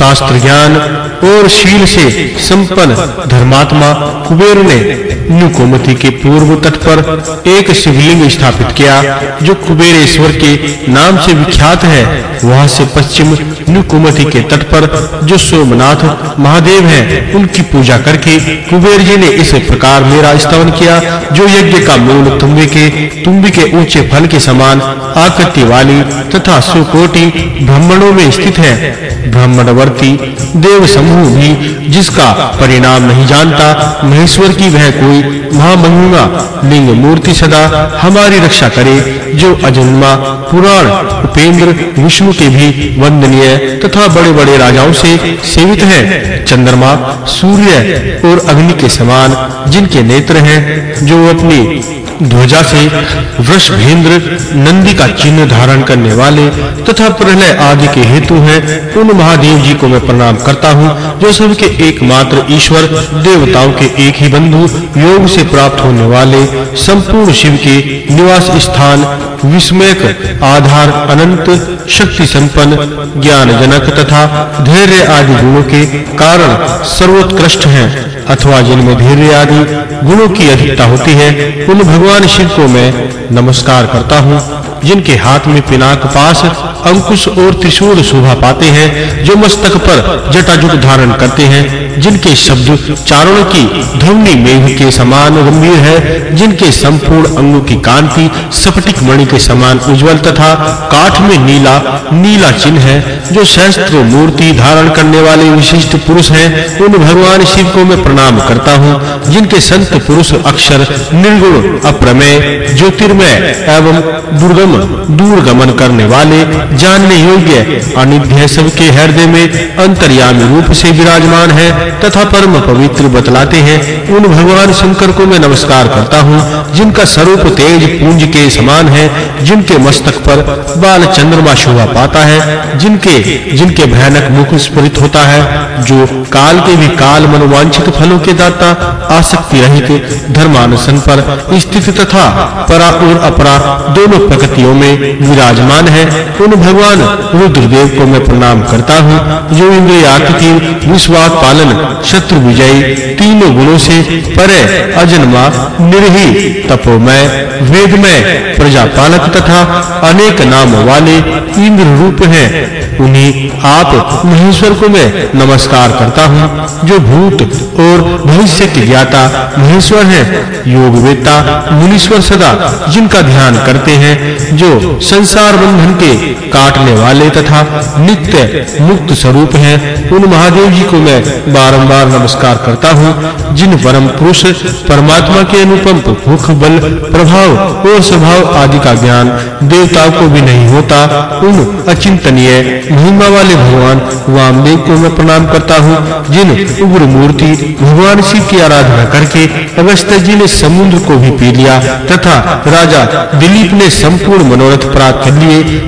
शास्त्र ज्ञान और शील से संपन्न धर्मात्मा कुबेर ने नुकोमति के पूर्व तट पर एक शिवलिंग स्थापित किया, जो कुबेरेश्वर के नाम से विख्यात है। वहाँ से पश्चिम नुकोमति के तट पर जो सोमनाथ महादेव हैं, उनकी पूजा करके कुबेर जी ने इस प्रकार मेरा स्तवन किया, जो यज्ञ का मूल तुम्बे के तुम्बे के ऊँचे फल के समान आकृति वाली तथा सुकोटि ब्रह्मणों में स्थित है। ब्राह्मणवर्ती देव समूह भी, जिसका परिणाम नहीं जानता, महेश्वर की वह कोई महामहिमा, लिंग मूर्ति सदा हमारी रक्षा करे, जो अजन्मा, पुराण, उपेंद्र, विष्णु के भी वंदनीय तथा बड़े-बड़े राजाओं से सेवित है। चंद्रमा, सूर्य और अग्नि के समान जिनके नेत्र हैं, जो अपनी ध्वजा से वृषभेंद्र नंदी का चिन्ह धारण करने वाले तथा प्रलय आदि के हेतु हैं, उन महादेव जी को मैं प्रणाम करता हूँ, जो सबके एकमात्र ईश्वर, देवताओं के एक ही बंधु, योग से प्राप्त होने वाले संपूर्ण शिव के निवास स्थान, विस्मयक, आधार, अनंत, शक्ति संपन्न ज्ञान जनक तथा धैर्य आदि गुणों के कारण सर्वोत्कृष्ट हैं। अथवा जिनमें धीर्य आदि गुणों की अधिकता होती है, उन भगवान शिव को मैं नमस्कार करता हूँ। जिनके हाथ में पिनाक पास अंकुश और त्रिशूल शोभा पाते हैं, जो मस्तक पर जटाजुट धारण करते हैं, जिनके शब्द चारण की ध्वनि मेघ के समान गंभीर है, जिनके संपूर्ण अंगों की कांति स्फटिक मणि के समान उज्जवल तथा काठ में नीला नीला चिन्ह है, जो शस्त्र मूर्ति धारण करने वाले विशिष्ट पुरुष हैं, उन भगवान शिव को मैं प्रणाम करता हूँ, जिनके संत पुरुष अक्षर निर्गुण, अप्रमेय, ज्योतिर्मय एवं दुर्गम दूर गमन करने वाले जानने योग्य अनिध्य सबके हृदय में अंतर्यामी रूप से विराजमान है तथा परम पवित्र बतलाते हैं। उन भगवान शंकर को मैं नमस्कार करता हूँ। जिनका स्वरूप तेज पूंज के समान है, जिनके मस्तक पर बाल चंद्रमा शोभा पाता है, जिनके जिनके भयानक मुख स्फुरित होता है, जो काल के भी काल मनोवांछित फलों के दाता आसक्ति रहित धर्मानुसन पर स्थित तथा परा और अपरा दोनों प्रकृतियों में विराजमान है, उन भगवान रुद्रदेव को मैं प्रणाम करता हूँ, जो इंद्रियाकृति विश्वास पालन, शत्रु विजयी तीनों गुणों से परे अजन्मा निर्ही तपोमय वेदमय प्रजापालक तथा अनेक नाम वाले इंद्र रूप हैं। उन्हीं आप महेश्वर को मैं नमस्कार करता हूँ, जो भूत और भविष्य के ज्ञाता महेश्वर हैं। योग वेता मुनीश्वर सदा जिनका ध्यान करते हैं, जो संसार बंधन के काटने वाले तथा नित्य मुक्त स्वरूप हैं, उन महादेव जी को मैं बारंबार नमस्कार करता हूँ, जिन परम पुरुष, परमात्मा के अनुपम मुख बल, प्रभाव और स्वभाव आदि का ज्ञान देवताओं को भी नहीं होता, उन अचिंतनीय महिमा वाले भगवान वामदेव को मैं प्रणाम करता हूँ। जिन उग्र मूर्ति भगवान शिव की आराधना करके अगस्त जी ने समुद्र को भी पी लिया तथा राजा दिलीप ने संपूर्ण मनोरथ प्राप्त कर लिए,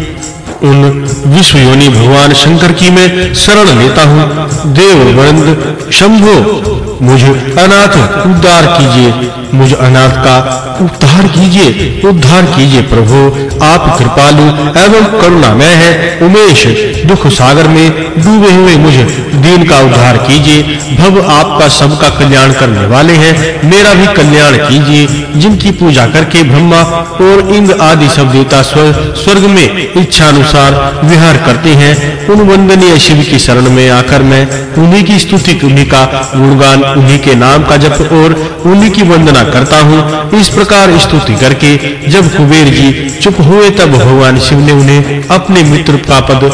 उन विश्व योनि भगवान शंकर की मैं शरण लेता हूँ। देव वरंद शंभो। मुझे अनाथ उद्धार कीजिए। मुझ अनाथ का उद्धार कीजिए। उद्धार कीजिए प्रभु। आप कृपालु एवं करुणामय है। उमेश दुख सागर में डूबे हुए मुझे दीन का उद्धार कीजिए। भव आपका सबका कल्याण करने वाले हैं। मेरा भी कल्याण कीजिए। जिनकी पूजा करके ब्रह्मा और इंद्र आदि सब देवता स्वर्ग में इच्छा अनुसार विहार करते हैं। उन वंदनीय शिव की शरण में आकर मैं उन्हीं की स्तुति उन्हीं का गुणगान उन्हीं के नाम का जप और उन्हीं की वंदना करता हूँ। इस प्रकार स्तुति करके जब कुबेर जी चुप हुए तब भगवान शिव ने उन्हें अपने मित्र का पद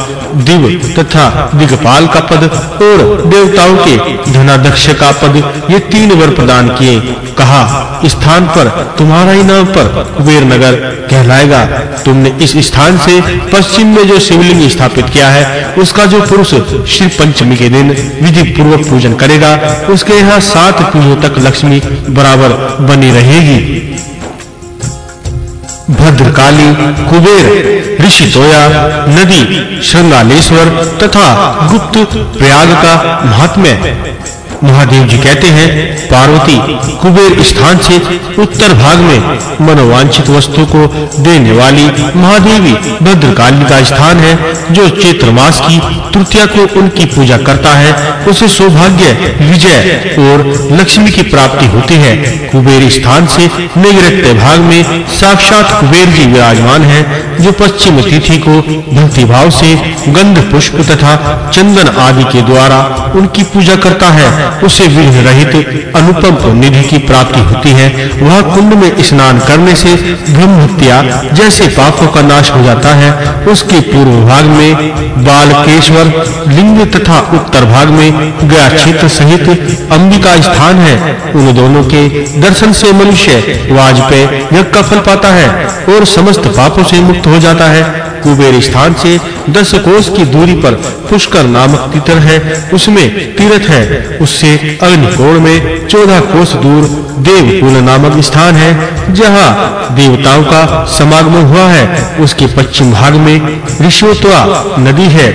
दिव तथा दिगपाल का पद और देवताओं के धनाध्यक्ष का पद ये तीन वर प्रदान किए। कहा, स्थान पर तुम्हारा ही नाम पर कुबेर नगर कहलाएगा। तुमने इस स्थान से पश्चिम में जो शिवलिंग स्थापित किया है, उसका जो पुरुष श्री पंचमी के दिन विधि पूर्वक पूजन करेगा, उसके यहाँ सात पीढ़ियों तक लक्ष्मी बराबर बनी रहेगी। भद्रकाली कुबेर ऋषि दोया नदी श्रृंगालेश्वर तथा गुप्त प्रयाग का महात्म्य महादेव जी कहते हैं, पार्वती कुबेर स्थान से उत्तर भाग में मनोवांछित वस्तु को देने वाली महादेवी भद्रकाली का स्थान है, जो चैत्र मास की तृतीया को उनकी पूजा करता है। उसे सौभाग्य, विजय और लक्ष्मी की प्राप्ति होती है। कुबेर स्थान से नैऋत्य भाग में साक्षात कुबेर जी विराजमान है, जो पश्चिम तिथि को भक्ति भाव से गंध, पुष्प तथा चंदन आदि के द्वारा उनकी पूजा करता है। उसे विघ्न रहित अनुपम निधि की प्राप्ति होती है। वह कुंड में स्नान करने से ब्रह्म हत्या जैसे पापों का नाश हो जाता है। उसके पूर्व भाग में बालकेश्वर, लिंग तथा उत्तर भाग में गया क्षेत्र सहित अंबिका स्थान है। उन दोनों के दर्शन से मनुष्य वाजपेय यज्ञ का फल पाता है और समस्त पापों से मुक्त हो जाता है। कुबेर स्थान से दस कोस की दूरी पर पुष्कर नामक तीर्थ है। उसमें तीर्थ है। उससे अग्निकोण में चौदह कोस दूर देवकुल नामक स्थान है, जहाँ देवताओं का समागम हुआ है। उसके पश्चिम भाग में ऋषितोया नदी है।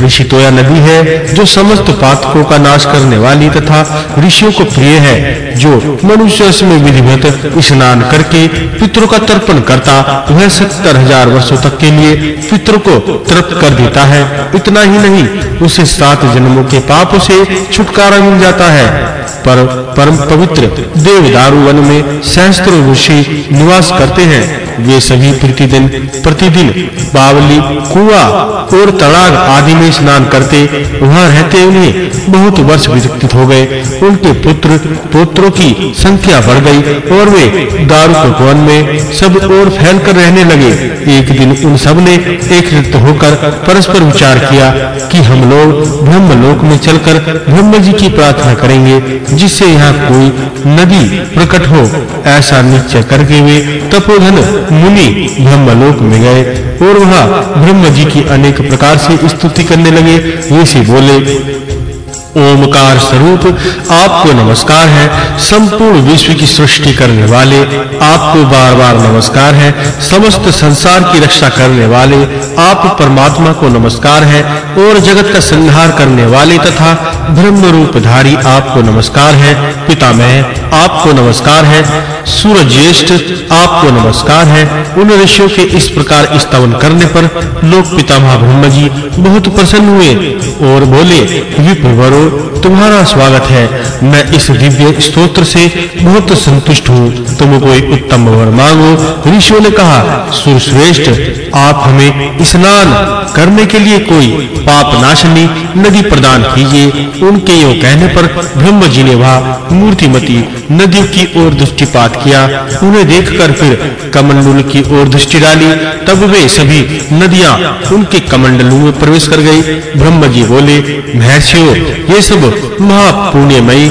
ऋषितोया नदी है, जो समस्त पातकों का नाश करने वाली तथा ऋषियों को प्रिय है, जो मनुष्य उसमें विधिवत स्नान करके पितरों का तर्पण करता, वह सत्तर हज़ार वर्षों तक के लिए पितरों को तृप्त कर देता है। इतना ही नहीं, उसे सात जन्मों के पापों से छुटकारा मिल जाता है। पर परम पवित्र देवदारू वन में सहस्त्रों ऋषि निवास करते हैं। वे सभी प्रतिदिन प्रतिदिन बावली, कुआ और तड़ाग आदि में स्नान करते, वहाँ रहते उन्हें बहुत वर्ष व्यतीत हो गए। उनके पुत्र, पुत्रों की संख्या बढ़ गई और वे दारू वन में सब ओर फैलकर रहने लगे। एक दिन उन सबने एकत्रित होकर परस्पर विचार किया कि हम लोग ब्रह्म लोक में चलकर ब्रह्म जी की प्रार्थना करेंगे, जिससे यहाँ कोई नदी प्रकट हो। ऐसा निश्चय करके वे तपोधन मुनि ब्रह्मलोक में गए और वहाँ ब्रह्म जी की अनेक प्रकार से स्तुति करने लगे। से बोले, ओमकार स्वरूप, आपको नमस्कार है। संपूर्ण विश्व की सृष्टि करने वाले आपको बार-बार नमस्कार है। समस्त संसार की रक्षा करने वाले आप परमात्मा को नमस्कार है और जगत का संहार करने वाले तथा ब्रह्म रूपधारी आपको नमस्कार है, पितामह आपको नमस्कार है सूरज ज्येष्ठ आपको नमस्कार है। उन ऋषियों के इस प्रकार स्तवन करने पर लोक पितामह ब्रह्म जी बहुत प्रसन्न हुए और बोले विप्रवरो तुम्हारा स्वागत है। मैं इस दिव्य स्तोत्र से बहुत संतुष्ट हूँ। तुम कोई उत्तम वर मांगो। ऋषियों ने कहा, सुरश्रेष्ठ आप हमें स्नान करने के लिए कोई पाप नाशनी नदी प्रदान कीजिए। उनके यो कहने पर ब्रह्म जी ने वह मूर्तिमती नदी की ओर दृष्टिपात किया। उन्हें देखकर फिर कमंडल की ओर दृष्टि डाली। तब वे सभी नदियाँ उनके कमंडलों में प्रवेश कर गई। ब्रह्म जी बोले, महर्षियों, ये सब महापुण्यमयी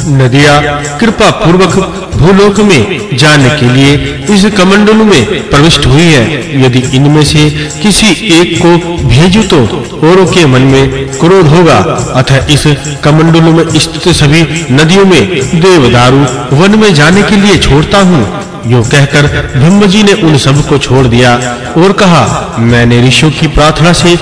नदियाँ कृपा पूर्वक भूलोक में जाने के लिए इस कमंडल में प्रविष्ट हुई है। यदि इनमें से किसी एक को भेजूं तो औरों के मन में क्रोध होगा। अतः इस कमंडल में स्थित सभी नदियों में देवदारू वन में जाने के लिए छोड़ता हूँ। यो कहकर ब्रह्म जी ने उन सबको छोड़ दिया और कहा, मैंने ऋषियों की प्रार्थना से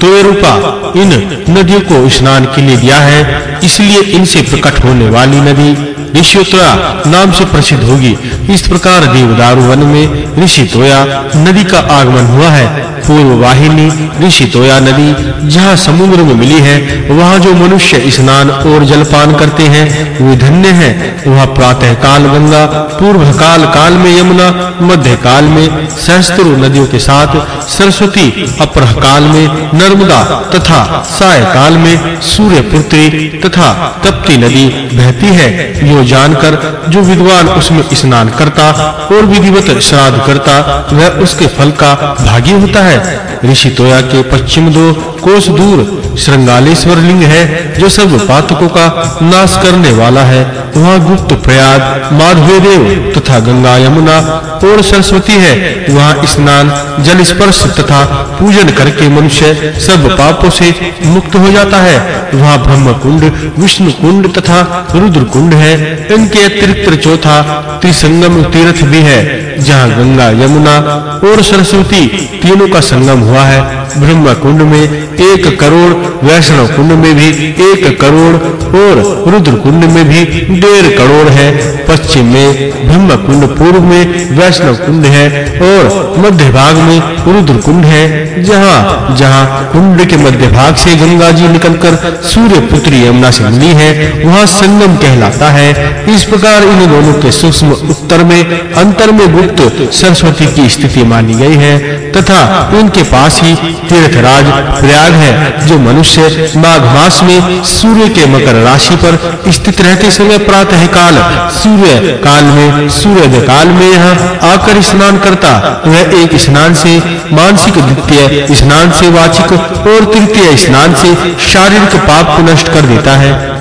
तोय रूपा इन नदियों को स्नान के लिए दिया है, इसलिए इनसे प्रकट होने वाली नदी ऋषियोत्रा नाम से प्रसिद्ध होगी। इस प्रकार देवदारू वन में ऋषि तोया नदी का आगमन हुआ है। पूर्व वाहिनी ऋषितोया नदी, जहाँ समुद्र में मिली है, वहाँ जो मनुष्य स्नान और जलपान करते हैं, वे धन्य हैं। वह प्रातः काल गंगा पूर्व काल काल में यमुना मध्य काल में सहस्त्र नदियों के साथ, सरस्वती अपरह काल में नर्मदा तथा साय काल में सूर्य पुत्री तथा तप्ती नदी बहती है। यो जानकर जो विद्वान उसमें स्नान करता और विधिवत श्राद्ध करता, वह उसके फल का भागी होता है। ऋषि तोया के पश्चिम दो कोस दूर श्रृंगालेश्वर लिंग है, जो सब पातकों का नाश करने वाला है। वहाँ गुप्त प्रयाग, माधवे देव तथा गंगा यमुना और सरस्वती है। वहाँ स्नान, जल स्पर्श तथा पूजन करके मनुष्य सब पापों से मुक्त हो जाता है। वहाँ ब्रह्म कुंड विष्णु कुंड तथा रुद्र कुंड है। इनके अतिरिक्त चौथा त्रिसंगम तीर्थ भी है, जहाँ गंगा यमुना और सरस्वती तीनों का संगम हुआ है। ब्रह्म कुंड में एक करोड़ वैष्णव कुंड में भी एक करोड़ और रुद्र कुंड में भी डेढ़ करोड़ है। पश्चिम में ब्रह्म कुंड, पूर्व में वैष्णव कुंड है और मध्य भाग में रुद्र कुंड है। जहाँ जहाँ कुंड के मध्य भाग से गंगा जी निकलकर सूर्य पुत्री यमुना से मिली है, वहाँ संगम कहलाता है। इस प्रकार इन दोनों के सूक्ष्म उत्तर में, अंतर में गुप्त सरस्वती की स्थिति मानी गई है। तथा इनके पास ही तीर्थराज प्रयाग है, जो मनुष्य माघ मास में सूर्य के मकर राशि पर स्थित रहते समय प्रातः काल, सूर्य काल में सूर्य काल में यहाँ आकर स्नान करता। वह एक स्नान से मानसिक द्वितीय स्नान से वाचिक और तृतीय स्नान से शारीरिक पाप को नष्ट कर देता है।